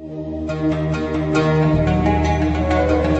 Thank you.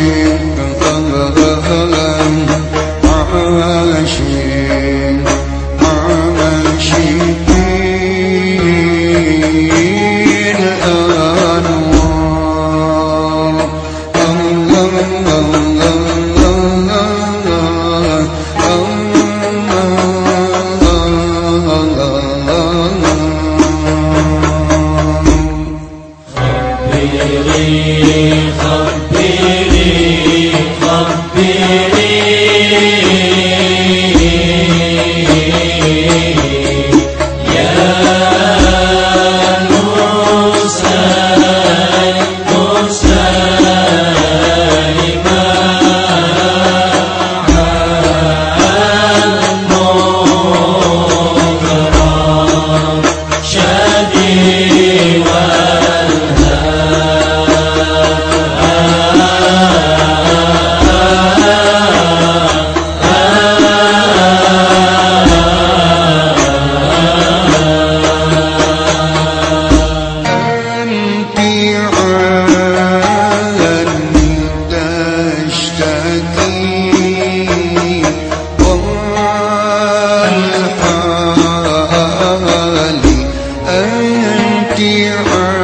dear earth.